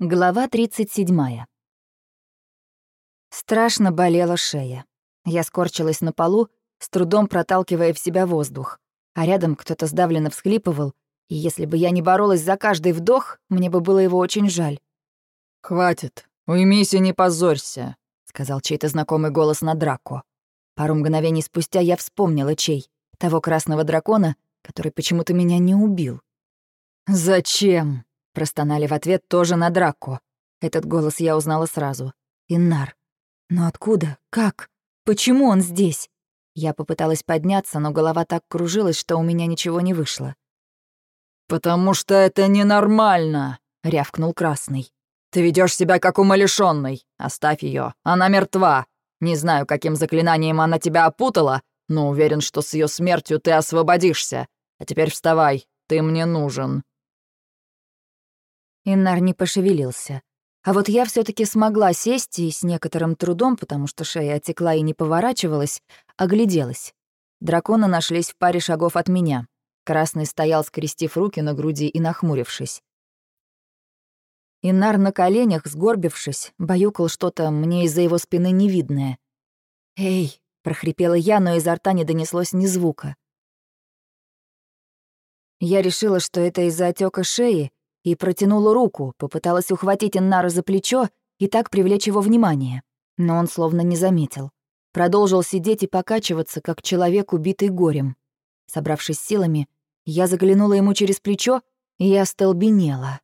Глава 37. Страшно болела шея. Я скорчилась на полу, с трудом проталкивая в себя воздух, а рядом кто-то сдавленно всхлипывал, и если бы я не боролась за каждый вдох, мне бы было его очень жаль. «Хватит, уймись и не позорься», — сказал чей-то знакомый голос на драку. Пару мгновений спустя я вспомнила чей, того красного дракона, который почему-то меня не убил. «Зачем?» Простонали в ответ тоже на драку. Этот голос я узнала сразу. Иннар. Но откуда? Как? Почему он здесь? Я попыталась подняться, но голова так кружилась, что у меня ничего не вышло. «Потому что это ненормально!» — рявкнул Красный. «Ты ведешь себя как умалишённый. Оставь ее. Она мертва. Не знаю, каким заклинанием она тебя опутала, но уверен, что с ее смертью ты освободишься. А теперь вставай. Ты мне нужен». Иннар не пошевелился. А вот я все таки смогла сесть и с некоторым трудом, потому что шея отекла и не поворачивалась, огляделась. Драконы нашлись в паре шагов от меня. Красный стоял, скрестив руки на груди и нахмурившись. Инар на коленях, сгорбившись, баюкал что-то мне из-за его спины невидное. «Эй!» — прохрипела я, но изо рта не донеслось ни звука. Я решила, что это из-за отека шеи, и протянула руку, попыталась ухватить Иннара за плечо и так привлечь его внимание. Но он словно не заметил. Продолжил сидеть и покачиваться, как человек, убитый горем. Собравшись силами, я заглянула ему через плечо и остолбенела.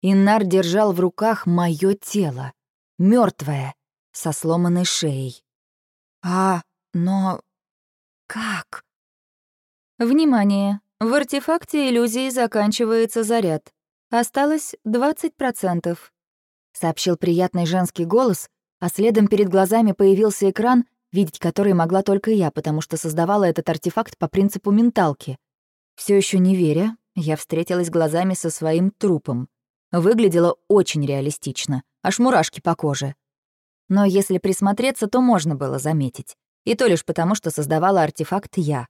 Иннар держал в руках мое тело, мертвое, со сломанной шеей. А, но... как? Внимание! В артефакте иллюзии заканчивается заряд. Осталось 20%, сообщил приятный женский голос, а следом перед глазами появился экран, видеть который могла только я, потому что создавала этот артефакт по принципу менталки. Все еще не веря, я встретилась глазами со своим трупом. Выглядело очень реалистично, аж мурашки по коже. Но если присмотреться, то можно было заметить. И то лишь потому, что создавала артефакт я.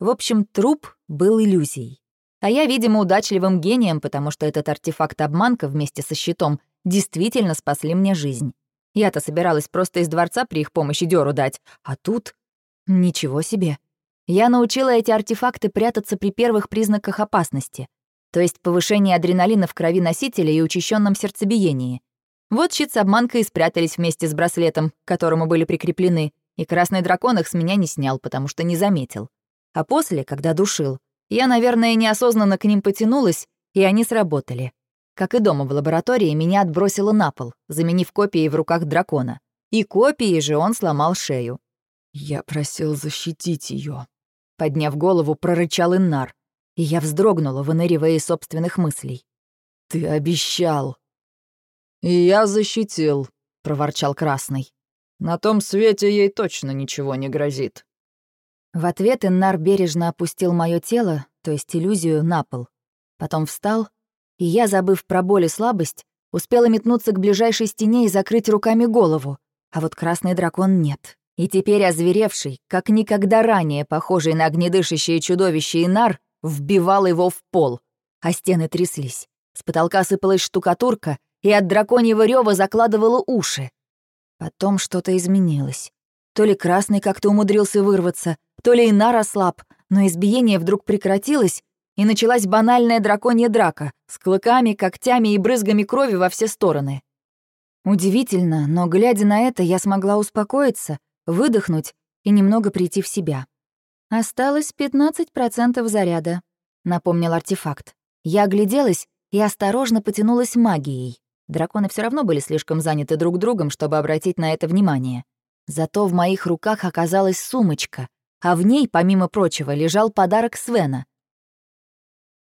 В общем, труп был иллюзией. А я, видимо, удачливым гением, потому что этот артефакт-обманка вместе со щитом действительно спасли мне жизнь. Я-то собиралась просто из дворца при их помощи дёру дать, а тут... Ничего себе. Я научила эти артефакты прятаться при первых признаках опасности, то есть повышении адреналина в крови носителя и учащенном сердцебиении. Вот щит с обманкой спрятались вместе с браслетом, к которому были прикреплены, и красный дракон их с меня не снял, потому что не заметил. А после, когда душил, я, наверное, неосознанно к ним потянулась, и они сработали. Как и дома в лаборатории, меня отбросило на пол, заменив копией в руках дракона. И копией же он сломал шею. «Я просил защитить ее, подняв голову, прорычал Иннар. И я вздрогнула, выныривая из собственных мыслей. «Ты обещал!» «И я защитил», — проворчал Красный. «На том свете ей точно ничего не грозит». В ответ Иннар бережно опустил мое тело, то есть иллюзию, на пол. Потом встал, и я, забыв про боль и слабость, успела метнуться к ближайшей стене и закрыть руками голову, а вот красный дракон нет. И теперь озверевший, как никогда ранее похожий на огнедышащее чудовище Инар, вбивал его в пол, а стены тряслись. С потолка сыпалась штукатурка, и от драконьего рёва закладывала уши. Потом что-то изменилось. То ли красный как-то умудрился вырваться, то ли Инар ослаб, но избиение вдруг прекратилось, и началась банальная драконья драка с клыками, когтями и брызгами крови во все стороны. Удивительно, но, глядя на это, я смогла успокоиться, выдохнуть и немного прийти в себя. «Осталось 15% заряда», — напомнил артефакт. Я огляделась и осторожно потянулась магией. Драконы все равно были слишком заняты друг другом, чтобы обратить на это внимание. Зато в моих руках оказалась сумочка, а в ней, помимо прочего, лежал подарок Свена.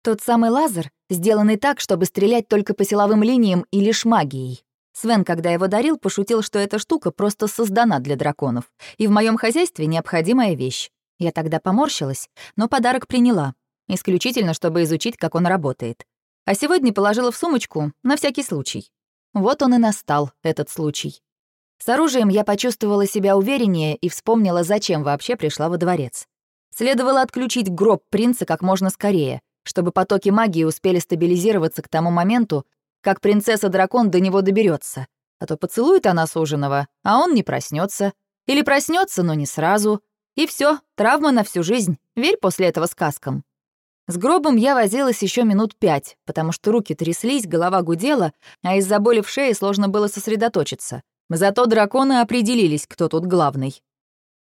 Тот самый лазер, сделанный так, чтобы стрелять только по силовым линиям и лишь магией. Свен, когда его дарил, пошутил, что эта штука просто создана для драконов, и в моем хозяйстве необходимая вещь. Я тогда поморщилась, но подарок приняла, исключительно, чтобы изучить, как он работает. А сегодня положила в сумочку на всякий случай. Вот он и настал, этот случай. С оружием я почувствовала себя увереннее и вспомнила, зачем вообще пришла во дворец. Следовало отключить гроб принца как можно скорее, чтобы потоки магии успели стабилизироваться к тому моменту, как принцесса-дракон до него доберется. А то поцелует она суженого, а он не проснется. Или проснется, но не сразу. И все, травма на всю жизнь. Верь после этого сказкам. С гробом я возилась еще минут пять, потому что руки тряслись, голова гудела, а из-за боли в шее сложно было сосредоточиться. Зато драконы определились, кто тут главный.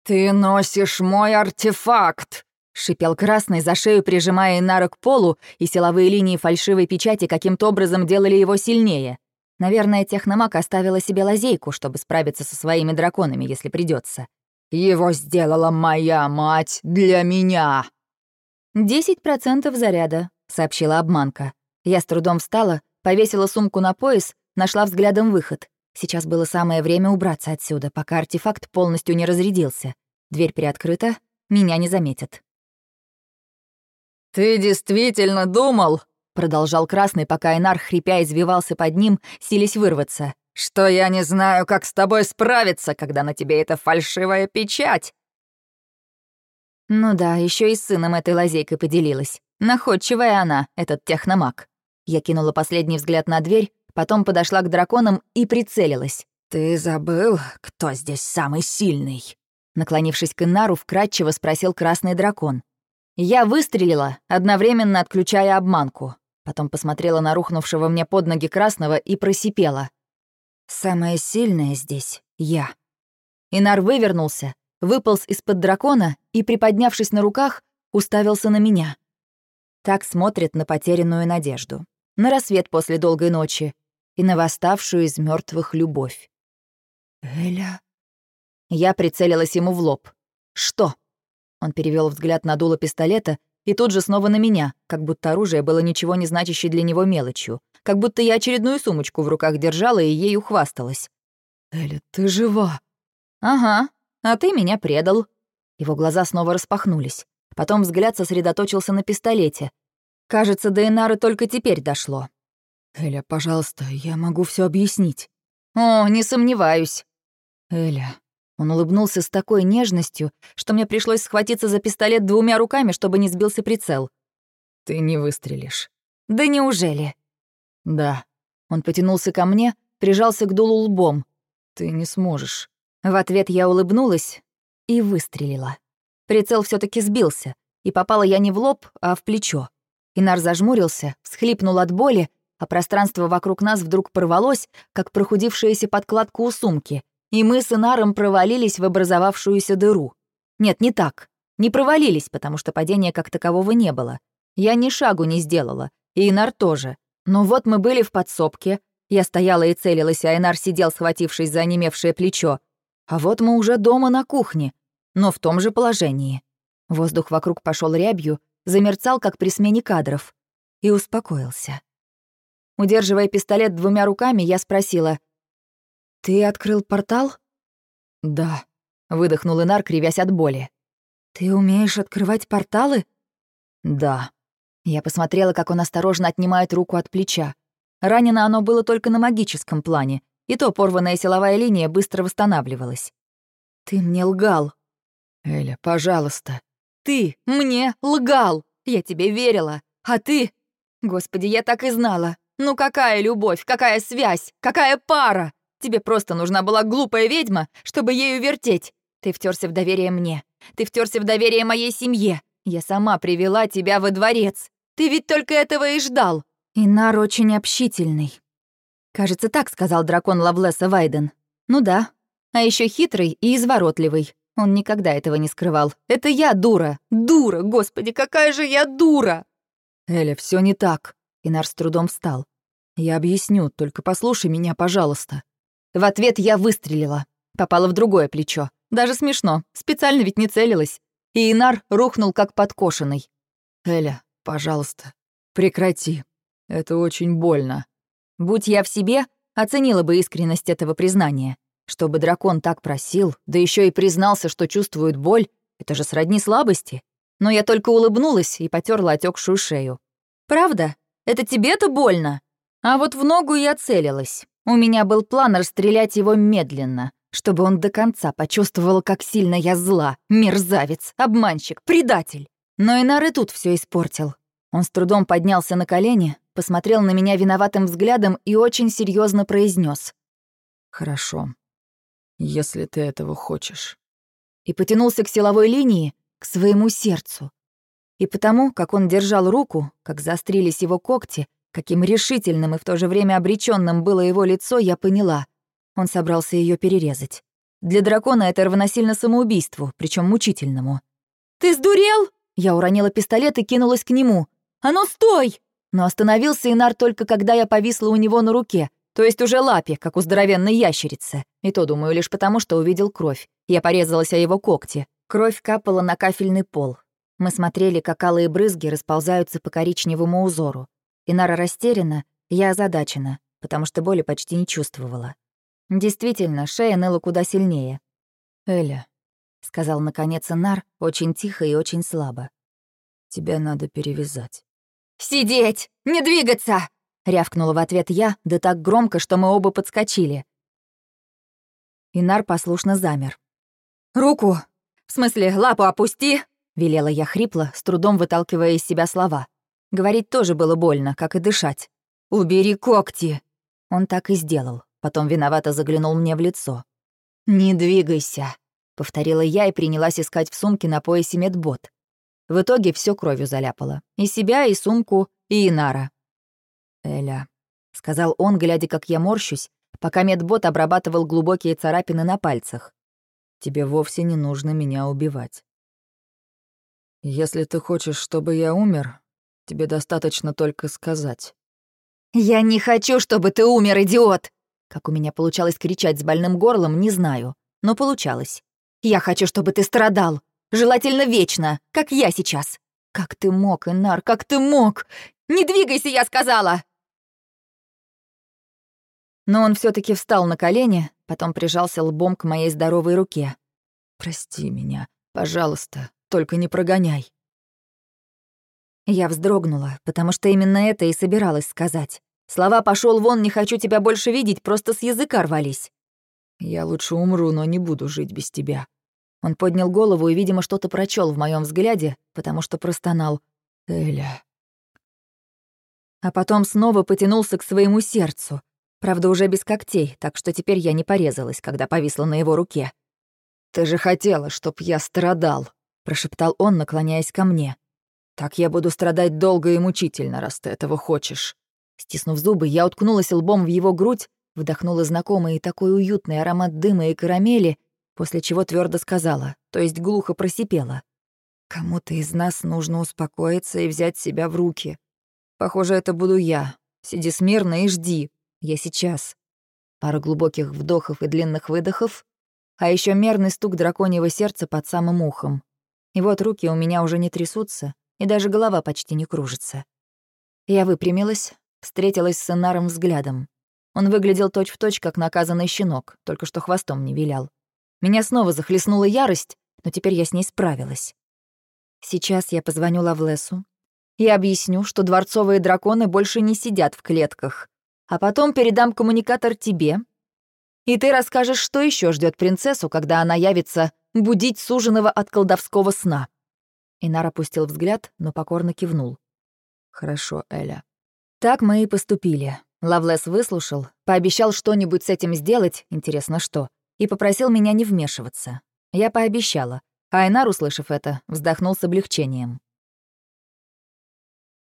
«Ты носишь мой артефакт!» — шипел Красный, за шею прижимая Инара к полу, и силовые линии фальшивой печати каким-то образом делали его сильнее. Наверное, техномаг оставила себе лазейку, чтобы справиться со своими драконами, если придется. «Его сделала моя мать для меня!» «Десять процентов заряда», — сообщила обманка. Я с трудом встала, повесила сумку на пояс, нашла взглядом выход. Сейчас было самое время убраться отсюда, пока артефакт полностью не разрядился. Дверь приоткрыта, меня не заметят. «Ты действительно думал?» — продолжал Красный, пока Энар, хрипя, извивался под ним, сились вырваться. «Что я не знаю, как с тобой справиться, когда на тебе эта фальшивая печать?» Ну да, еще и с сыном этой лазейкой поделилась. Находчивая она, этот техномаг. Я кинула последний взгляд на дверь, потом подошла к драконам и прицелилась. «Ты забыл, кто здесь самый сильный?» Наклонившись к Инару, вкратчиво спросил красный дракон. Я выстрелила, одновременно отключая обманку. Потом посмотрела на рухнувшего мне под ноги красного и просипела. «Самое сильное здесь — я». Инар вывернулся, выполз из-под дракона и, приподнявшись на руках, уставился на меня. Так смотрит на потерянную надежду, на рассвет после долгой ночи и на восставшую из мертвых любовь. «Эля?» Я прицелилась ему в лоб. «Что?» Он перевел взгляд на дуло пистолета и тут же снова на меня, как будто оружие было ничего не значащей для него мелочью, как будто я очередную сумочку в руках держала и ею хвасталась. «Эля, ты жива?» «Ага, а ты меня предал». Его глаза снова распахнулись. Потом взгляд сосредоточился на пистолете. Кажется, до Инары только теперь дошло. «Эля, пожалуйста, я могу все объяснить». «О, не сомневаюсь». «Эля...» Он улыбнулся с такой нежностью, что мне пришлось схватиться за пистолет двумя руками, чтобы не сбился прицел. «Ты не выстрелишь». «Да неужели?» «Да». Он потянулся ко мне, прижался к дулу лбом. «Ты не сможешь». В ответ я улыбнулась и выстрелила. Прицел все таки сбился, и попала я не в лоб, а в плечо. Инар зажмурился, всхлипнул от боли, а пространство вокруг нас вдруг порвалось, как прохудившаяся подкладка у сумки, и мы с Инаром провалились в образовавшуюся дыру. Нет, не так. Не провалились, потому что падения как такового не было. Я ни шагу не сделала, и Инар тоже. Но вот мы были в подсобке, я стояла и целилась, а Инар сидел, схватившись за онемевшее плечо, а вот мы уже дома на кухне, но в том же положении. Воздух вокруг пошел рябью, замерцал, как при смене кадров, и успокоился. Удерживая пистолет двумя руками, я спросила, «Ты открыл портал?» «Да», — выдохнул Инар, кривясь от боли. «Ты умеешь открывать порталы?» «Да». Я посмотрела, как он осторожно отнимает руку от плеча. Ранено оно было только на магическом плане, и то порванная силовая линия быстро восстанавливалась. «Ты мне лгал». «Эля, пожалуйста». «Ты мне лгал! Я тебе верила. А ты... Господи, я так и знала. Ну какая любовь, какая связь, какая пара! Тебе просто нужна была глупая ведьма, чтобы ею вертеть. Ты втерся в доверие мне. Ты втерся в доверие моей семье. Я сама привела тебя во дворец. Ты ведь только этого и ждал. Инар очень общительный. Кажется, так сказал дракон Лавлеса Вайден. Ну да. А еще хитрый и изворотливый. Он никогда этого не скрывал. Это я дура. Дура, господи, какая же я дура! Эля, все не так. Инар с трудом встал. Я объясню, только послушай меня, пожалуйста. В ответ я выстрелила. Попала в другое плечо. Даже смешно. Специально ведь не целилась. И Инар рухнул как подкошенный. Эля, пожалуйста, прекрати. Это очень больно. Будь я в себе, оценила бы искренность этого признания. Чтобы дракон так просил, да еще и признался, что чувствует боль, это же сродни слабости. Но я только улыбнулась и потерла отекшую шею. «Правда? Это тебе-то больно?» А вот в ногу я целилась. У меня был план расстрелять его медленно, чтобы он до конца почувствовал, как сильно я зла, мерзавец, обманщик, предатель. Но Инар и тут все испортил. Он с трудом поднялся на колени, посмотрел на меня виноватым взглядом и очень серьезно произнес: «Хорошо, если ты этого хочешь». И потянулся к силовой линии, к своему сердцу. И потому, как он держал руку, как заострились его когти, каким решительным и в то же время обреченным было его лицо, я поняла. Он собрался ее перерезать. Для дракона это равносильно самоубийству, причем мучительному. «Ты сдурел?» Я уронила пистолет и кинулась к нему. «А ну стой!» Но остановился Инар только когда я повисла у него на руке, то есть уже лапе, как у здоровенной ящерицы. И то, думаю, лишь потому, что увидел кровь. Я порезалась о его когти. Кровь капала на кафельный пол. Мы смотрели, как алые брызги расползаются по коричневому узору. Инара растеряна, я озадачена, потому что боли почти не чувствовала. Действительно, шея ныла куда сильнее. «Эля», — сказал наконец Инар, очень тихо и очень слабо. «Тебя надо перевязать». «Сидеть! Не двигаться!» — рявкнула в ответ я, да так громко, что мы оба подскочили. Инар послушно замер. «Руку! В смысле, лапу опусти!» — велела я хрипло, с трудом выталкивая из себя слова. Говорить тоже было больно, как и дышать. «Убери когти!» Он так и сделал, потом виновато заглянул мне в лицо. «Не двигайся!» — повторила я и принялась искать в сумке на поясе медбот. В итоге все кровью заляпало. И себя, и сумку, и Инара. «Эля», — сказал он, глядя, как я морщусь, пока медбот обрабатывал глубокие царапины на пальцах. «Тебе вовсе не нужно меня убивать. Если ты хочешь, чтобы я умер, тебе достаточно только сказать». «Я не хочу, чтобы ты умер, идиот!» Как у меня получалось кричать с больным горлом, не знаю, но получалось. «Я хочу, чтобы ты страдал, Желательно вечно, как я сейчас. Как ты мог, Инар, как ты мог? Не двигайся, я сказала!» Но он все таки встал на колени, потом прижался лбом к моей здоровой руке. «Прости меня, пожалуйста, только не прогоняй». Я вздрогнула, потому что именно это и собиралась сказать. Слова пошел вон, не хочу тебя больше видеть», просто с языка рвались. «Я лучше умру, но не буду жить без тебя», он поднял голову и, видимо, что-то прочел в моем взгляде, потому что простонал «Эля». А потом снова потянулся к своему сердцу. Правда, уже без когтей, так что теперь я не порезалась, когда повисла на его руке. «Ты же хотела, чтоб я страдал», — прошептал он, наклоняясь ко мне. «Так я буду страдать долго и мучительно, раз ты этого хочешь». Стиснув зубы, я уткнулась лбом в его грудь, вдохнула знакомый и такой уютный аромат дыма и карамели после чего твердо сказала, то есть глухо просипела. «Кому-то из нас нужно успокоиться и взять себя в руки. Похоже, это буду я. Сиди смирно и жди. Я сейчас». Пара глубоких вдохов и длинных выдохов, а еще мерный стук драконьего сердца под самым ухом. И вот руки у меня уже не трясутся, и даже голова почти не кружится. Я выпрямилась, встретилась с Инаром взглядом. Он выглядел точь-в-точь, точь, как наказанный щенок, только что хвостом не вилял. Меня снова захлестнула ярость, но теперь я с ней справилась. Сейчас я позвоню Лавлесу и объясню, что дворцовые драконы больше не сидят в клетках, а потом передам коммуникатор тебе, и ты расскажешь, что еще ждет принцессу, когда она явится будить суженого от колдовского сна». Инар опустил взгляд, но покорно кивнул. «Хорошо, Эля». Так мы и поступили. Лавлес выслушал, пообещал что-нибудь с этим сделать, интересно что, и попросил меня не вмешиваться. Я пообещала. А Айнар, услышав это, вздохнул с облегчением.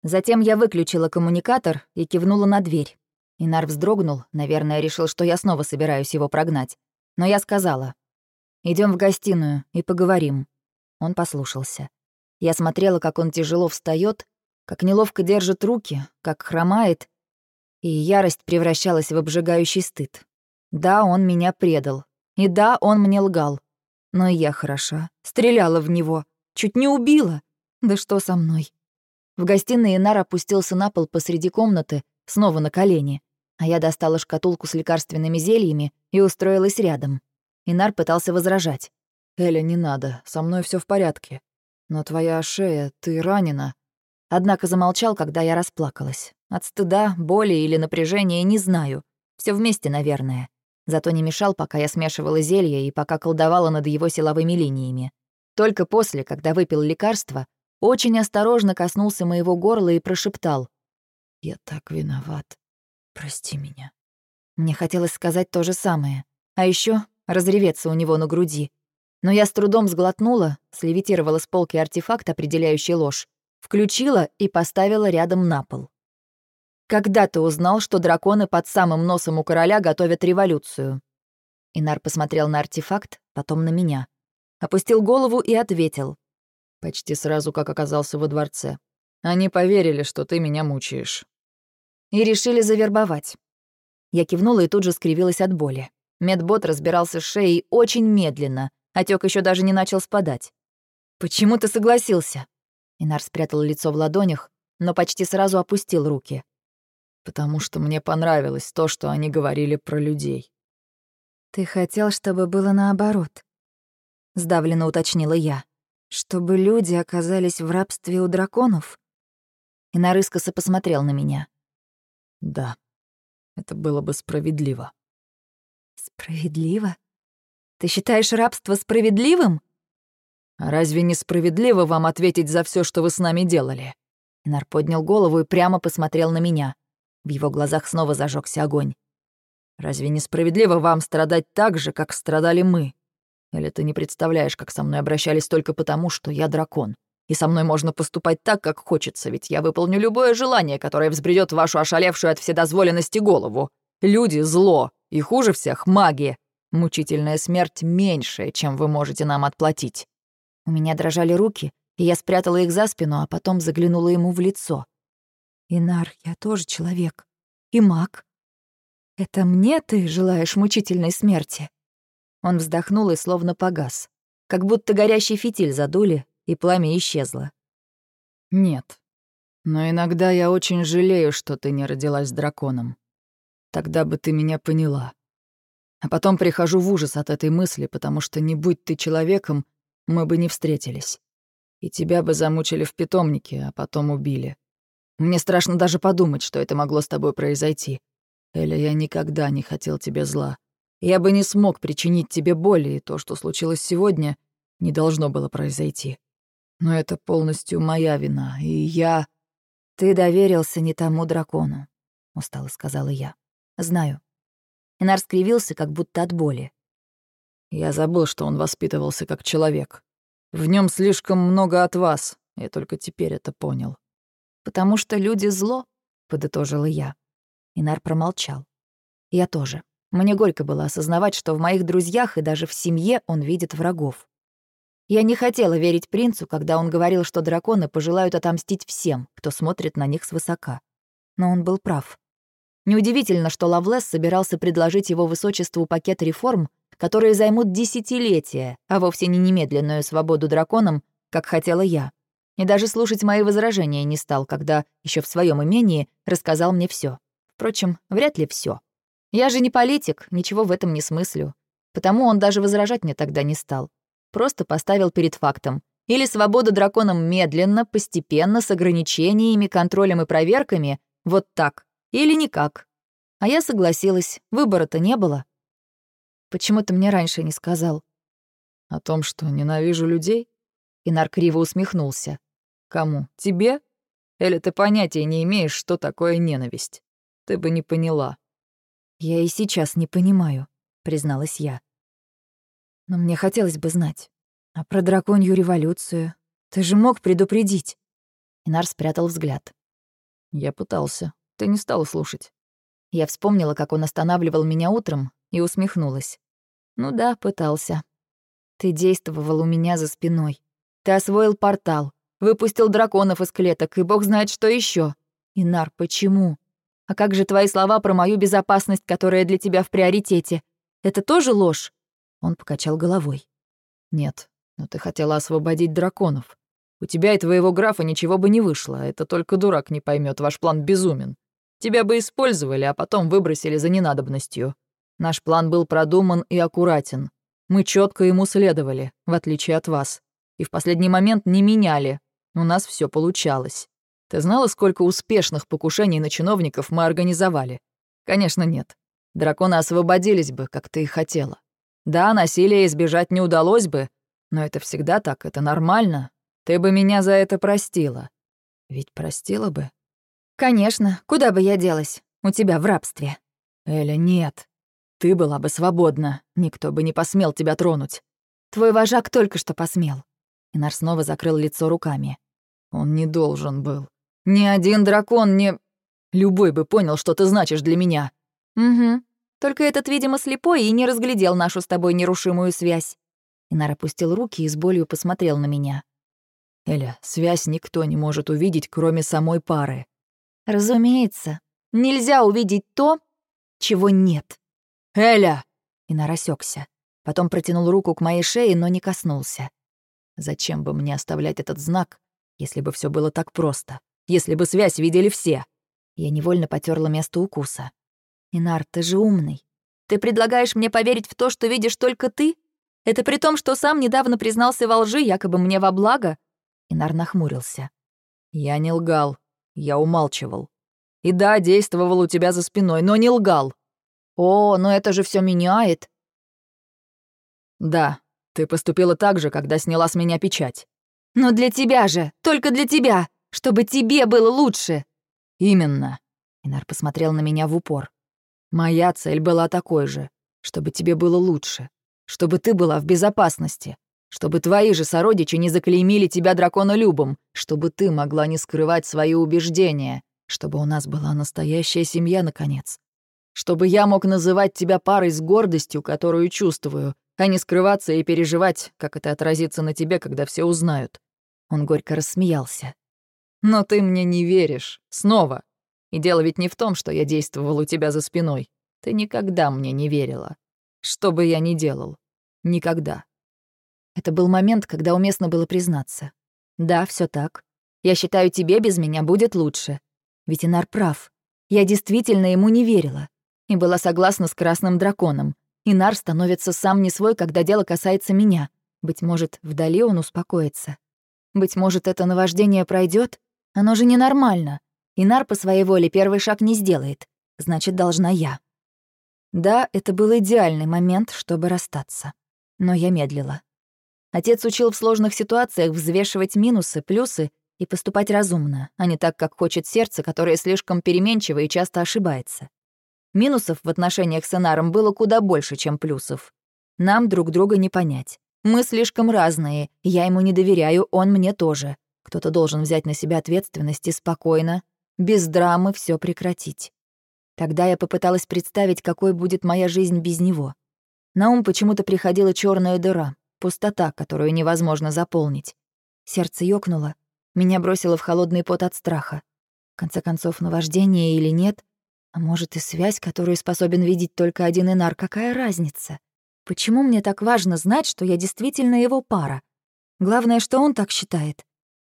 Затем я выключила коммуникатор и кивнула на дверь. Инар вздрогнул, наверное, решил, что я снова собираюсь его прогнать. Но я сказала, идем в гостиную и поговорим». Он послушался. Я смотрела, как он тяжело встает, как неловко держит руки, как хромает, и ярость превращалась в обжигающий стыд. Да, он меня предал, и да, он мне лгал. Но я хороша. Стреляла в него. Чуть не убила. Да что со мной? В гостиной Инар опустился на пол посреди комнаты, снова на колени. А я достала шкатулку с лекарственными зельями и устроилась рядом. Инар пытался возражать. «Эля, не надо, со мной все в порядке. Но твоя шея, ты ранена». Однако замолчал, когда я расплакалась. От стыда, боли или напряжения не знаю. Все вместе, наверное. Зато не мешал, пока я смешивала зелье и пока колдовала над его силовыми линиями. Только после, когда выпил лекарство, очень осторожно коснулся моего горла и прошептал. Я так виноват. Прости меня. Мне хотелось сказать то же самое. А еще разреветься у него на груди. Но я с трудом сглотнула, слевитировала с полки артефакт, определяющий ложь, включила и поставила рядом на пол. «Когда ты узнал, что драконы под самым носом у короля готовят революцию?» Инар посмотрел на артефакт, потом на меня. Опустил голову и ответил. «Почти сразу, как оказался во дворце. Они поверили, что ты меня мучаешь». И решили завербовать. Я кивнула и тут же скривилась от боли. Медбот разбирался с шеей очень медленно, отек еще даже не начал спадать. «Почему ты согласился?» Инар спрятал лицо в ладонях, но почти сразу опустил руки. «Потому что мне понравилось то, что они говорили про людей». «Ты хотел, чтобы было наоборот?» — сдавленно уточнила я. «Чтобы люди оказались в рабстве у драконов?» Инар искоса посмотрел на меня. «Да», это было бы справедливо. Справедливо? Ты считаешь рабство справедливым? А разве не справедливо вам ответить за все, что вы с нами делали? Нар поднял голову и прямо посмотрел на меня. В его глазах снова зажегся огонь. Разве не справедливо вам страдать так же, как страдали мы? Или ты не представляешь, как со мной обращались только потому, что я дракон? И со мной можно поступать так, как хочется, ведь я выполню любое желание, которое взбредет вашу ошалевшую от вседозволенности голову. Люди — зло, и хуже всех — маги. Мучительная смерть меньшая, чем вы можете нам отплатить». У меня дрожали руки, и я спрятала их за спину, а потом заглянула ему в лицо. «Инар, я тоже человек. И маг. Это мне ты желаешь мучительной смерти?» Он вздохнул и словно погас. Как будто горящий фитиль задули, и пламя исчезло. «Нет. Но иногда я очень жалею, что ты не родилась драконом. Тогда бы ты меня поняла. А потом прихожу в ужас от этой мысли, потому что не будь ты человеком, мы бы не встретились. И тебя бы замучили в питомнике, а потом убили. Мне страшно даже подумать, что это могло с тобой произойти. Эля, я никогда не хотел тебе зла. Я бы не смог причинить тебе боли, и то, что случилось сегодня, не должно было произойти. Но это полностью моя вина, и я... Ты доверился не тому дракону, устало сказала я. Знаю. Инар скривился, как будто от боли. Я забыл, что он воспитывался как человек. В нем слишком много от вас. Я только теперь это понял. Потому что люди зло, подытожила я. Инар промолчал. Я тоже. Мне горько было осознавать, что в моих друзьях и даже в семье он видит врагов. Я не хотела верить принцу, когда он говорил, что драконы пожелают отомстить всем, кто смотрит на них свысока. Но он был прав. Неудивительно, что Лавлес собирался предложить его высочеству пакет реформ, которые займут десятилетия, а вовсе не немедленную свободу драконам, как хотела я. И даже слушать мои возражения не стал, когда еще в своем имении рассказал мне все. Впрочем, вряд ли все. Я же не политик, ничего в этом не смыслю. Потому он даже возражать мне тогда не стал. Просто поставил перед фактом. Или свобода драконам медленно, постепенно, с ограничениями, контролем и проверками, вот так, или никак. А я согласилась, выбора-то не было. Почему ты мне раньше не сказал? О том, что ненавижу людей? Инар криво усмехнулся. Кому? Тебе? Или ты понятия не имеешь, что такое ненависть? Ты бы не поняла. Я и сейчас не понимаю, призналась я. Но мне хотелось бы знать. А про драконью революцию? Ты же мог предупредить. Инар спрятал взгляд. Я пытался. Ты не стала слушать. Я вспомнила, как он останавливал меня утром, и усмехнулась. Ну да, пытался. Ты действовал у меня за спиной. Ты освоил портал, выпустил драконов из клеток, и бог знает, что еще. Инар, почему? А как же твои слова про мою безопасность, которая для тебя в приоритете? Это тоже ложь? Он покачал головой. «Нет, но ты хотела освободить драконов. У тебя и твоего графа ничего бы не вышло, это только дурак не поймет, ваш план безумен. Тебя бы использовали, а потом выбросили за ненадобностью. Наш план был продуман и аккуратен. Мы четко ему следовали, в отличие от вас. И в последний момент не меняли. У нас все получалось. Ты знала, сколько успешных покушений на чиновников мы организовали? Конечно, нет. Драконы освободились бы, как ты и хотела. Да, насилия избежать не удалось бы, но это всегда так, это нормально. Ты бы меня за это простила. Ведь простила бы? «Конечно, куда бы я делась? У тебя в рабстве». «Эля, нет. Ты была бы свободна, никто бы не посмел тебя тронуть». «Твой вожак только что посмел». Инар снова закрыл лицо руками. «Он не должен был. Ни один дракон не... Любой бы понял, что ты значишь для меня». «Угу. Только этот, видимо, слепой и не разглядел нашу с тобой нерушимую связь». Инар опустил руки и с болью посмотрел на меня. «Эля, связь никто не может увидеть, кроме самой пары». «Разумеется. Нельзя увидеть то, чего нет». «Эля!» Инар осекся. Потом протянул руку к моей шее, но не коснулся. Зачем бы мне оставлять этот знак, если бы все было так просто? Если бы связь видели все? Я невольно потерла место укуса. «Инар, ты же умный. Ты предлагаешь мне поверить в то, что видишь только ты? Это при том, что сам недавно признался во лжи, якобы мне во благо?» Инар нахмурился. «Я не лгал. Я умалчивал. И да, действовал у тебя за спиной, но не лгал. О, но это же все меняет. Да, ты поступила так же, когда сняла с меня печать. Но для тебя же, только для тебя, чтобы тебе было лучше. Именно. Инар посмотрел на меня в упор. Моя цель была такой же, чтобы тебе было лучше, чтобы ты была в безопасности, чтобы твои же сородичи не заклеймили тебя драконолюбом, чтобы ты могла не скрывать свои убеждения, чтобы у нас была настоящая семья, наконец. Чтобы я мог называть тебя парой с гордостью, которую чувствую, а не скрываться и переживать, как это отразится на тебе, когда все узнают». Он горько рассмеялся. «Но ты мне не веришь. Снова. И дело ведь не в том, что я действовал у тебя за спиной. Ты никогда мне не верила. Что бы я ни делал. Никогда. Это был момент, когда уместно было признаться. Да, все так. Я считаю, тебе без меня будет лучше. Ведь Инар прав. Я действительно ему не верила. И была согласна с Красным Драконом. Инар становится сам не свой, когда дело касается меня. Быть может, вдали он успокоится. Быть может, это наваждение пройдет. Оно же ненормально. Инар по своей воле первый шаг не сделает. Значит, должна я. Да, это был идеальный момент, чтобы расстаться. Но я медлила. Отец учил в сложных ситуациях взвешивать минусы, плюсы и поступать разумно, а не так, как хочет сердце, которое слишком переменчиво и часто ошибается. Минусов в отношениях с Энаром было куда больше, чем плюсов. Нам друг друга не понять. Мы слишком разные, я ему не доверяю, он мне тоже. Кто-то должен взять на себя ответственность и спокойно, без драмы все прекратить. Тогда я попыталась представить, какой будет моя жизнь без него. На ум почему-то приходила черная дыра, Пустота, которую невозможно заполнить. Сердце ёкнуло. Меня бросило в холодный пот от страха. В конце концов, наваждение или нет? А может, и связь, которую способен видеть только один Инар, какая разница? Почему мне так важно знать, что я действительно его пара? Главное, что он так считает.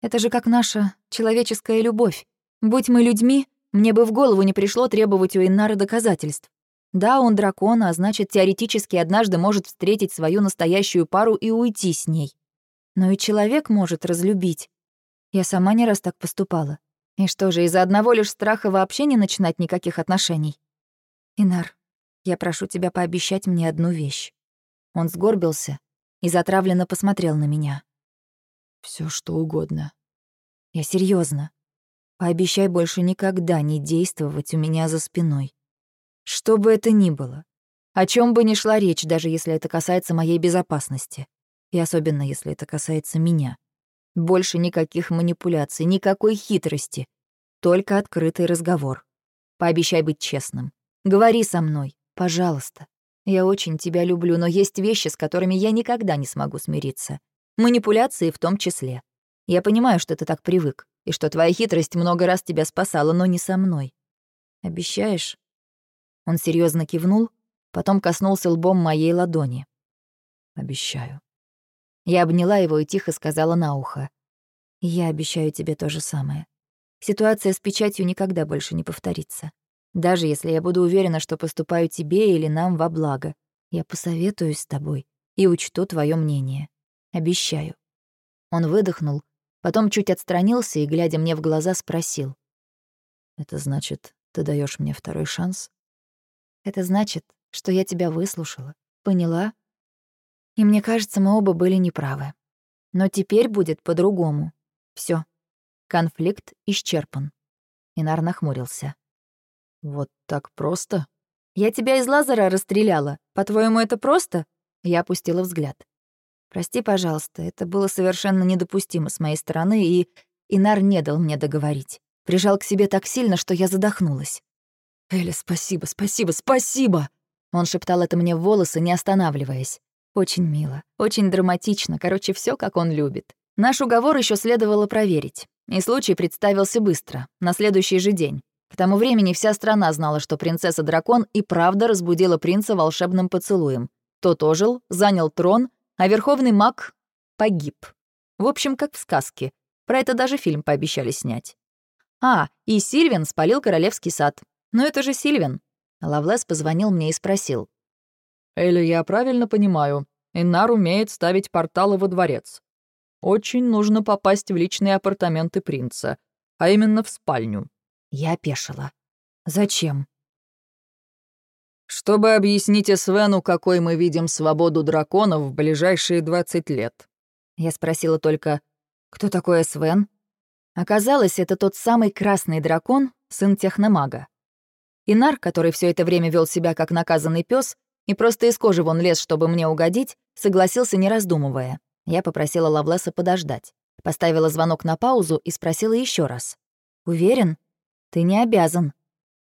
Это же как наша человеческая любовь. Будь мы людьми, мне бы в голову не пришло требовать у Иннара доказательств. Да, он дракон, а значит, теоретически однажды может встретить свою настоящую пару и уйти с ней. Но и человек может разлюбить. Я сама не раз так поступала. И что же, из-за одного лишь страха вообще не начинать никаких отношений? Инар, я прошу тебя пообещать мне одну вещь. Он сгорбился и затравленно посмотрел на меня. Все что угодно. Я серьезно. Пообещай больше никогда не действовать у меня за спиной. Что бы это ни было. О чем бы ни шла речь, даже если это касается моей безопасности. И особенно, если это касается меня. Больше никаких манипуляций, никакой хитрости. Только открытый разговор. Пообещай быть честным. Говори со мной, пожалуйста. Я очень тебя люблю, но есть вещи, с которыми я никогда не смогу смириться. Манипуляции в том числе. Я понимаю, что ты так привык, и что твоя хитрость много раз тебя спасала, но не со мной. Обещаешь? Он серьезно кивнул, потом коснулся лбом моей ладони. «Обещаю». Я обняла его и тихо сказала на ухо. «Я обещаю тебе то же самое. Ситуация с печатью никогда больше не повторится. Даже если я буду уверена, что поступаю тебе или нам во благо, я посоветуюсь с тобой и учту твое мнение. Обещаю». Он выдохнул, потом чуть отстранился и, глядя мне в глаза, спросил. «Это значит, ты даешь мне второй шанс?» Это значит, что я тебя выслушала, поняла? И мне кажется, мы оба были неправы. Но теперь будет по-другому. Все. Конфликт исчерпан. Инар нахмурился. «Вот так просто?» «Я тебя из лазера расстреляла. По-твоему, это просто?» Я опустила взгляд. «Прости, пожалуйста, это было совершенно недопустимо с моей стороны, и Инар не дал мне договорить. Прижал к себе так сильно, что я задохнулась. «Эля, спасибо, спасибо, спасибо!» Он шептал это мне в волосы, не останавливаясь. Очень мило, очень драматично, короче, все как он любит. Наш уговор еще следовало проверить. И случай представился быстро, на следующий же день. К тому времени вся страна знала, что принцесса-дракон и правда разбудила принца волшебным поцелуем. Тот ожил, занял трон, а верховный маг погиб. В общем, как в сказке. Про это даже фильм пообещали снять. А, и Сильвин спалил королевский сад. Но это же Сильвин. Лавлес позвонил мне и спросил. «Эля, я правильно понимаю, Инар умеет ставить порталы во дворец. Очень нужно попасть в личные апартаменты принца, а именно в спальню. Я опешила. «Зачем?» «Чтобы объяснить Свену, какой мы видим свободу драконов в ближайшие 20 лет». Я спросила только, «Кто такой Свен?» Оказалось, это тот самый красный дракон, сын техномага. Инар, который все это время вел себя как наказанный пес и просто из кожи вон лез, чтобы мне угодить, согласился, не раздумывая. Я попросила Лавлеса подождать. Поставила звонок на паузу и спросила еще раз. «Уверен?» Ты не обязан.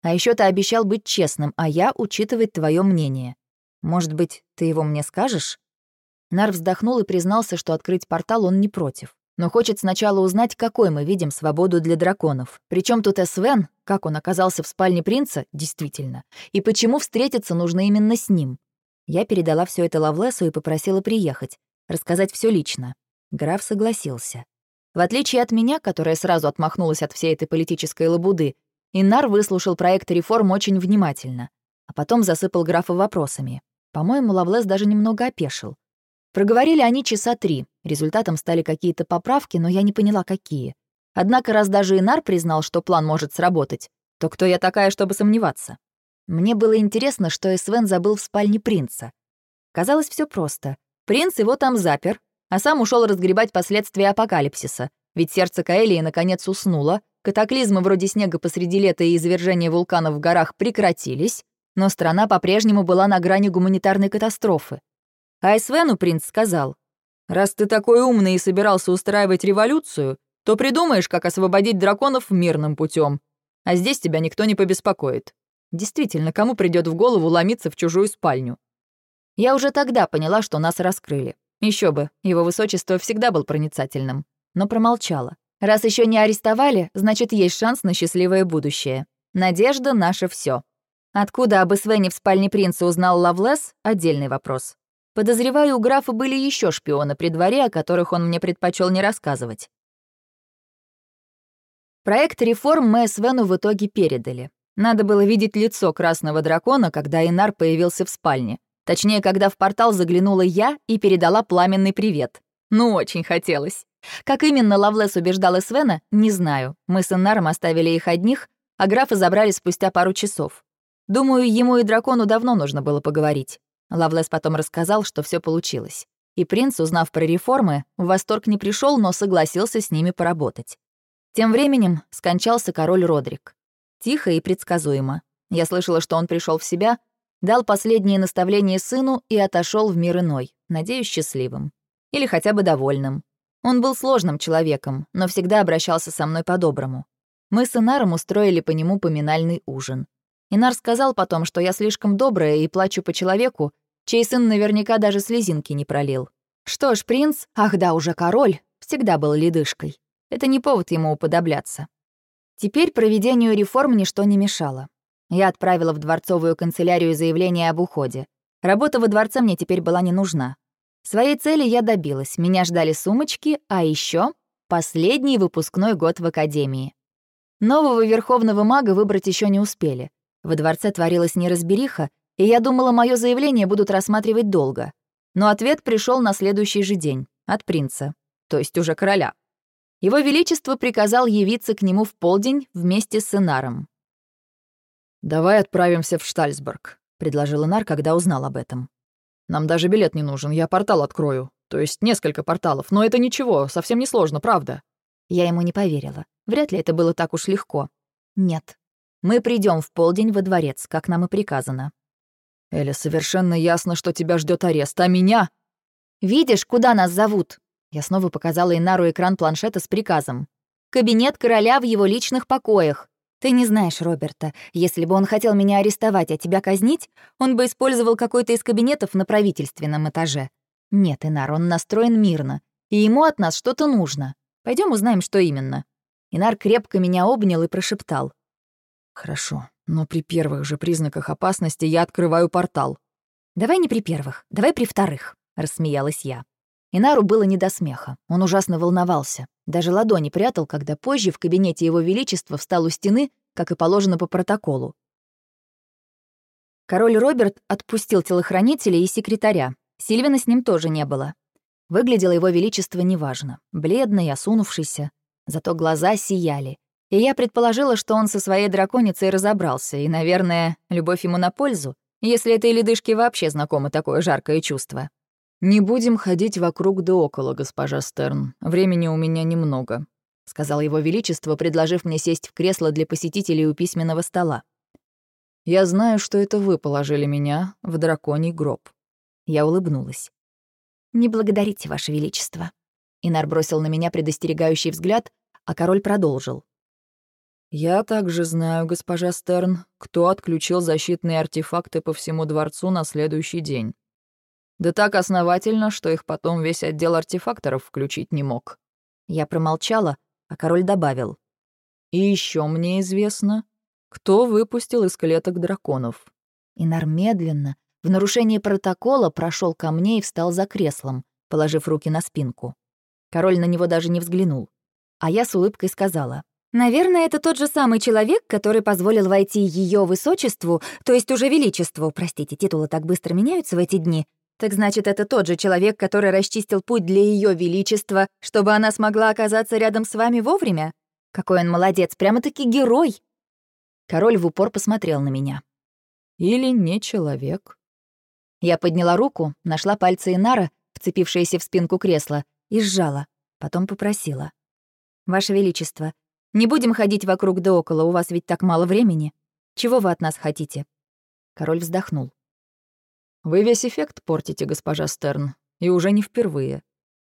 А еще ты обещал быть честным, а я учитывать твое мнение. Может быть, ты его мне скажешь?» Нар вздохнул и признался, что открыть портал он не против. Но хочет сначала узнать, какой мы видим свободу для драконов. Причем тут Эсвен, как он оказался в спальне принца, действительно, и почему встретиться нужно именно с ним. Я передала все это Лавлесу и попросила приехать, рассказать все лично. Граф согласился. В отличие от меня, которая сразу отмахнулась от всей этой политической лабуды, Иннар выслушал проект реформ очень внимательно, а потом засыпал графа вопросами. По-моему, Лавлес даже немного опешил. Проговорили они часа три, результатом стали какие-то поправки, но я не поняла, какие. Однако, раз даже Инар признал, что план может сработать, то кто я такая, чтобы сомневаться? Мне было интересно, что Эсвен забыл в спальне принца. Казалось, все просто. Принц его там запер, а сам ушел разгребать последствия апокалипсиса, ведь сердце Каэлии наконец уснуло, катаклизмы вроде снега посреди лета и извержения вулканов в горах прекратились, но страна по-прежнему была на грани гуманитарной катастрофы. Айсвену принц сказал, «Раз ты такой умный и собирался устраивать революцию, то придумаешь, как освободить драконов мирным путем, а здесь тебя никто не побеспокоит. Действительно, кому придет в голову ломиться в чужую спальню?» Я уже тогда поняла, что нас раскрыли. Еще бы, его высочество всегда был проницательным. Но промолчала. Раз еще не арестовали, значит, есть шанс на счастливое будущее. Надежда — наше все. Откуда об Свене в спальне принца узнал Лавлес — отдельный вопрос. Подозреваю, у графа были еще шпионы при дворе, о которых он мне предпочел не рассказывать. Проект реформ мы Свену в итоге передали. Надо было видеть лицо красного дракона, когда Инар появился в спальне. Точнее, когда в портал заглянула я и передала пламенный привет. Ну, очень хотелось. Как именно Лавлес убеждал Свена, не знаю. Мы с Иннаром оставили их одних, а графа забрали спустя пару часов. Думаю, ему и дракону давно нужно было поговорить. Лавлес потом рассказал, что все получилось. И принц, узнав про реформы, в восторг не пришел, но согласился с ними поработать. Тем временем скончался король Родрик. Тихо и предсказуемо. Я слышала, что он пришел в себя, дал последние наставления сыну и отошел в мир иной, надеюсь, счастливым. Или хотя бы довольным. Он был сложным человеком, но всегда обращался со мной по-доброму. Мы с Инаром устроили по нему поминальный ужин. Инар сказал потом, что я слишком добрая и плачу по человеку, чей сын наверняка даже слезинки не пролил. Что ж, принц, ах да, уже король, всегда был ледышкой. Это не повод ему уподобляться. Теперь проведению реформ ничто не мешало. Я отправила в дворцовую канцелярию заявление об уходе. Работа во дворце мне теперь была не нужна. Своей цели я добилась. Меня ждали сумочки, а еще последний выпускной год в академии. Нового верховного мага выбрать еще не успели. Во дворце творилась неразбериха, и я думала, мое заявление будут рассматривать долго. Но ответ пришел на следующий же день, от принца, то есть уже короля. Его Величество приказал явиться к нему в полдень вместе с Инаром. «Давай отправимся в Штальсберг», — предложил Инар, когда узнал об этом. «Нам даже билет не нужен, я портал открою. То есть несколько порталов, но это ничего, совсем не сложно, правда». Я ему не поверила. Вряд ли это было так уж легко. Нет. Мы придем в полдень во дворец, как нам и приказано. Эля, совершенно ясно, что тебя ждет арест, а меня... Видишь, куда нас зовут? Я снова показала Инару экран планшета с приказом. Кабинет короля в его личных покоях. Ты не знаешь Роберта. Если бы он хотел меня арестовать, а тебя казнить, он бы использовал какой-то из кабинетов на правительственном этаже. Нет, Инар, он настроен мирно. И ему от нас что-то нужно. Пойдем узнаем, что именно. Инар крепко меня обнял и прошептал. «Хорошо, но при первых же признаках опасности я открываю портал». «Давай не при первых, давай при вторых», — рассмеялась я. Инару было не до смеха. Он ужасно волновался. Даже ладони прятал, когда позже в кабинете его величества встал у стены, как и положено по протоколу. Король Роберт отпустил телохранителя и секретаря. Сильвина с ним тоже не было. Выглядело его величество неважно. Бледный, осунувшийся. Зато глаза сияли. И я предположила, что он со своей драконицей разобрался, и, наверное, любовь ему на пользу, если этой ледышке вообще знакомо такое жаркое чувство. «Не будем ходить вокруг да около, госпожа Стерн. Времени у меня немного», — сказал его величество, предложив мне сесть в кресло для посетителей у письменного стола. «Я знаю, что это вы положили меня в драконий гроб». Я улыбнулась. «Не благодарите, Ваше Величество». Инар бросил на меня предостерегающий взгляд, а король продолжил. «Я также знаю, госпожа Стерн, кто отключил защитные артефакты по всему дворцу на следующий день. Да так основательно, что их потом весь отдел артефакторов включить не мог». Я промолчала, а король добавил. «И еще мне известно, кто выпустил из клеток драконов». Инар медленно, в нарушении протокола, прошел ко мне и встал за креслом, положив руки на спинку. Король на него даже не взглянул. А я с улыбкой сказала. «Наверное, это тот же самый человек, который позволил войти ее высочеству, то есть уже величеству. Простите, титулы так быстро меняются в эти дни. Так значит, это тот же человек, который расчистил путь для ее величества, чтобы она смогла оказаться рядом с вами вовремя? Какой он молодец, прямо-таки герой!» Король в упор посмотрел на меня. «Или не человек?» Я подняла руку, нашла пальцы Инара, вцепившиеся в спинку кресла, и сжала. Потом попросила. «Ваше Величество, не будем ходить вокруг да около, у вас ведь так мало времени. Чего вы от нас хотите?» Король вздохнул. «Вы весь эффект портите, госпожа Стерн, и уже не впервые.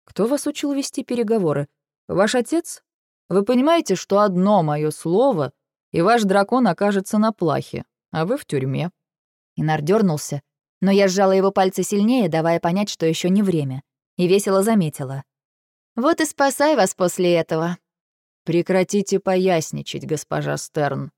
Кто вас учил вести переговоры? Ваш отец? Вы понимаете, что одно мое слово, и ваш дракон окажется на плахе, а вы в тюрьме?» Инар дернулся, но я сжала его пальцы сильнее, давая понять, что еще не время и весело заметила. «Вот и спасай вас после этого». «Прекратите поясничать, госпожа Стерн».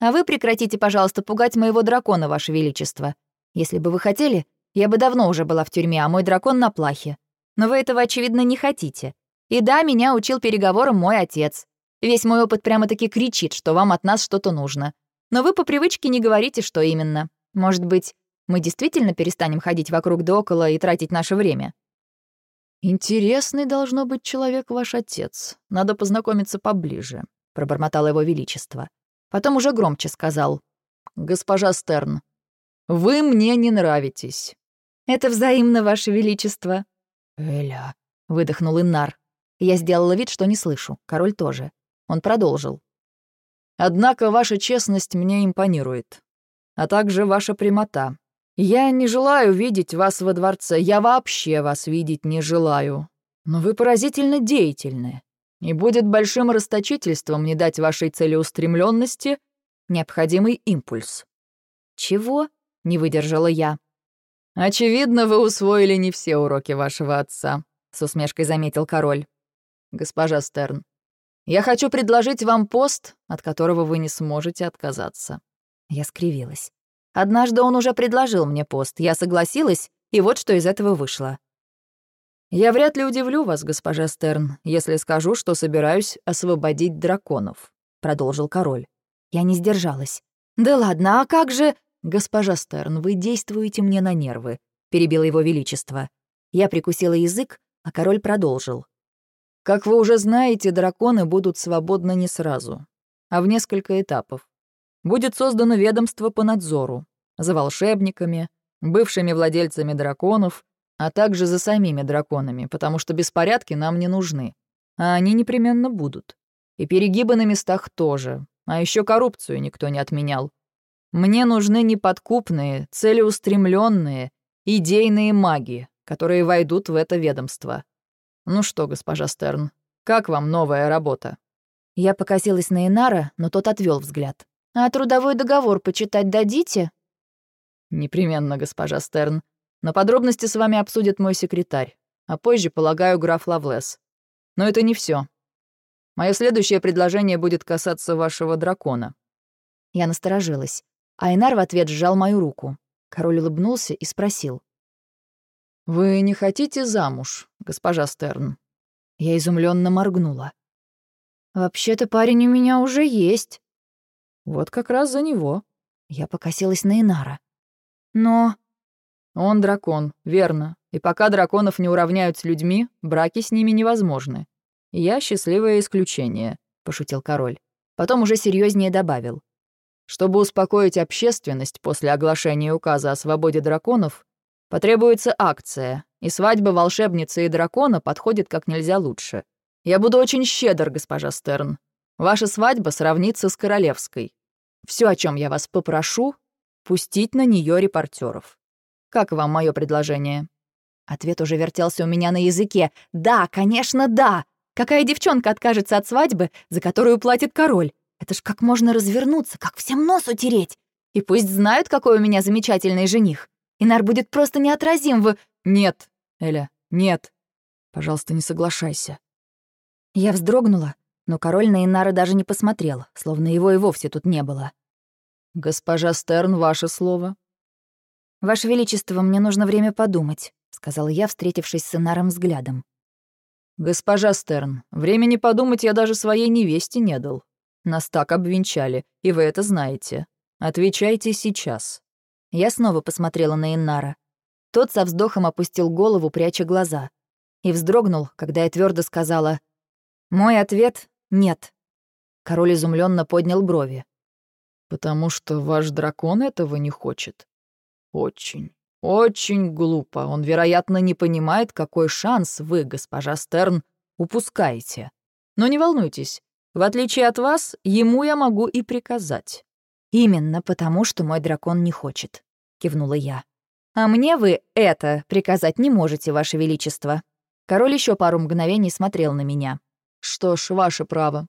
«А вы прекратите, пожалуйста, пугать моего дракона, ваше величество. Если бы вы хотели, я бы давно уже была в тюрьме, а мой дракон на плахе. Но вы этого, очевидно, не хотите. И да, меня учил переговорам мой отец. Весь мой опыт прямо-таки кричит, что вам от нас что-то нужно. Но вы по привычке не говорите, что именно. Может быть, мы действительно перестанем ходить вокруг да около и тратить наше время?» «Интересный должно быть человек ваш отец. Надо познакомиться поближе», — пробормотал его величество. Потом уже громче сказал. «Госпожа Стерн, вы мне не нравитесь». «Это взаимно, ваше величество». «Эля», — выдохнул Иннар. Я сделала вид, что не слышу. Король тоже. Он продолжил. «Однако ваша честность мне импонирует, а также ваша прямота. Я не желаю видеть вас во дворце, я вообще вас видеть не желаю. Но вы поразительно деятельны, и будет большим расточительством не дать вашей целеустремленности необходимый импульс». «Чего?» — не выдержала я. «Очевидно, вы усвоили не все уроки вашего отца», — с усмешкой заметил король. «Госпожа Стерн, я хочу предложить вам пост, от которого вы не сможете отказаться». Я скривилась. Однажды он уже предложил мне пост, я согласилась, и вот что из этого вышло. «Я вряд ли удивлю вас, госпожа Стерн, если скажу, что собираюсь освободить драконов», — продолжил король. Я не сдержалась. «Да ладно, а как же...» «Госпожа Стерн, вы действуете мне на нервы», — перебило его величество. Я прикусила язык, а король продолжил. «Как вы уже знаете, драконы будут свободны не сразу, а в несколько этапов. Будет создано ведомство по надзору за волшебниками, бывшими владельцами драконов, а также за самими драконами, потому что беспорядки нам не нужны, а они непременно будут. И перегибы на местах тоже. А еще коррупцию никто не отменял. Мне нужны неподкупные, целеустремленные, идейные маги, которые войдут в это ведомство. Ну что, госпожа Стерн, как вам новая работа? Я покосилась на Инара, но тот отвел взгляд. «А трудовой договор почитать дадите?» «Непременно, госпожа Стерн. Но подробности с вами обсудит мой секретарь, а позже, полагаю, граф Лавлес. Но это не все. Мое следующее предложение будет касаться вашего дракона». Я насторожилась. Айнар в ответ сжал мою руку. Король улыбнулся и спросил. «Вы не хотите замуж, госпожа Стерн?» Я изумленно моргнула. «Вообще-то парень у меня уже есть». «Вот как раз за него». Я покосилась на Инара. «Но...» «Он дракон, верно. И пока драконов не уравняют с людьми, браки с ними невозможны. Я счастливое исключение», — пошутил король. Потом уже серьезнее добавил. «Чтобы успокоить общественность после оглашения указа о свободе драконов, потребуется акция, и свадьба волшебницы и дракона подходит как нельзя лучше. Я буду очень щедр, госпожа Стерн. Ваша свадьба сравнится с королевской. Все, о чем я вас попрошу, пустить на нее репортеров. Как вам мое предложение?» Ответ уже вертелся у меня на языке. «Да, конечно, да! Какая девчонка откажется от свадьбы, за которую платит король? Это ж как можно развернуться, как всем нос утереть? И пусть знают, какой у меня замечательный жених. Инар будет просто неотразим в... Нет, Эля, нет. Пожалуйста, не соглашайся. Я вздрогнула, но король на Инара даже не посмотрел, словно его и вовсе тут не было. «Госпожа Стерн, ваше слово». «Ваше Величество, мне нужно время подумать», — сказала я, встретившись с Инаром взглядом. «Госпожа Стерн, времени подумать я даже своей невесте не дал. Нас так обвенчали, и вы это знаете. Отвечайте сейчас». Я снова посмотрела на Иннара. Тот со вздохом опустил голову, пряча глаза. И вздрогнул, когда я твердо сказала «Мой ответ — нет». Король изумленно поднял брови. «Потому что ваш дракон этого не хочет. Очень, очень глупо. Он, вероятно, не понимает, какой шанс вы, госпожа Стерн, упускаете. Но не волнуйтесь, в отличие от вас, ему я могу и приказать». «Именно потому, что мой дракон не хочет», — кивнула я. «А мне вы это приказать не можете, ваше величество». Король еще пару мгновений смотрел на меня. «Что ж, ваше право.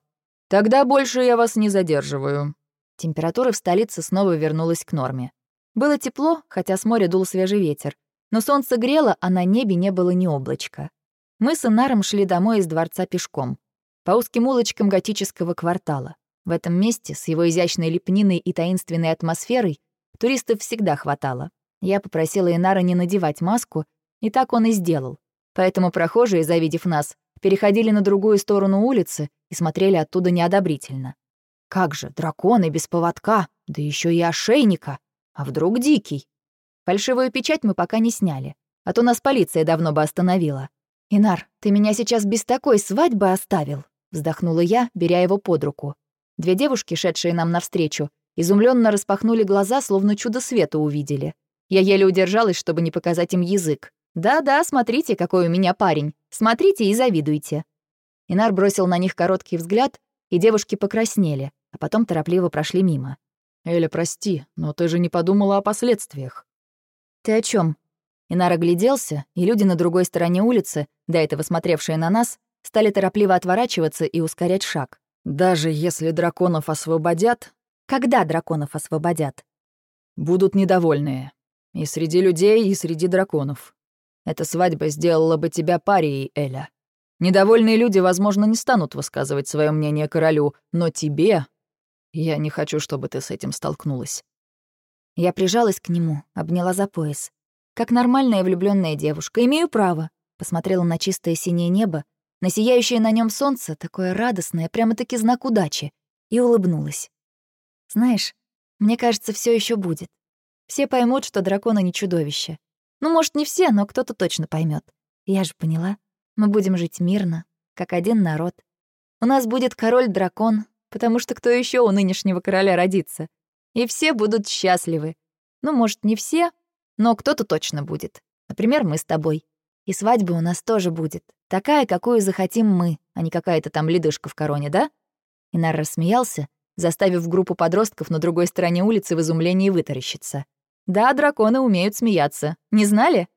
Тогда больше я вас не задерживаю». Температура в столице снова вернулась к норме. Было тепло, хотя с моря дул свежий ветер, но солнце грело, а на небе не было ни облачка. Мы с Инаром шли домой из дворца пешком, по узким улочкам готического квартала. В этом месте, с его изящной лепниной и таинственной атмосферой, туристов всегда хватало. Я попросила Инара не надевать маску, и так он и сделал. Поэтому прохожие, завидев нас, переходили на другую сторону улицы и смотрели оттуда неодобрительно. Как же, драконы без поводка, да еще и ошейника. А вдруг дикий? Фальшивую печать мы пока не сняли, а то нас полиция давно бы остановила. «Инар, ты меня сейчас без такой свадьбы оставил», — вздохнула я, беря его под руку. Две девушки, шедшие нам навстречу, изумленно распахнули глаза, словно чудо света увидели. Я еле удержалась, чтобы не показать им язык. «Да-да, смотрите, какой у меня парень. Смотрите и завидуйте». Инар бросил на них короткий взгляд, и девушки покраснели, а потом торопливо прошли мимо. «Эля, прости, но ты же не подумала о последствиях». «Ты о чем? Инар огляделся, и люди на другой стороне улицы, до этого смотревшие на нас, стали торопливо отворачиваться и ускорять шаг. Даже если драконов освободят... Когда драконов освободят? Будут недовольные. И среди людей, и среди драконов. Эта свадьба сделала бы тебя парией, Эля. Недовольные люди, возможно, не станут высказывать свое мнение королю, но тебе... Я не хочу, чтобы ты с этим столкнулась. Я прижалась к нему, обняла за пояс. Как нормальная влюбленная девушка, имею право. Посмотрела на чистое синее небо, на сияющее на нем солнце, такое радостное, прямо-таки знак удачи, и улыбнулась. Знаешь, мне кажется, все еще будет. Все поймут, что драконы не чудовище. Ну, может, не все, но кто-то точно поймет. Я же поняла. Мы будем жить мирно, как один народ. У нас будет король-дракон, потому что кто еще у нынешнего короля родится? И все будут счастливы. Ну, может, не все, но кто-то точно будет. Например, мы с тобой. И свадьба у нас тоже будет. Такая, какую захотим мы, а не какая-то там ледышка в короне, да?» Инар рассмеялся, заставив группу подростков на другой стороне улицы в изумлении вытаращиться. Да, драконы умеют смеяться. Не знали?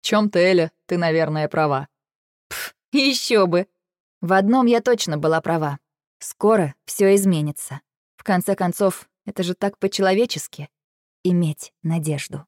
В чем-то, Эля, ты, наверное, права. Пф, еще бы. В одном я точно была права. Скоро все изменится. В конце концов, это же так по-человечески — иметь надежду.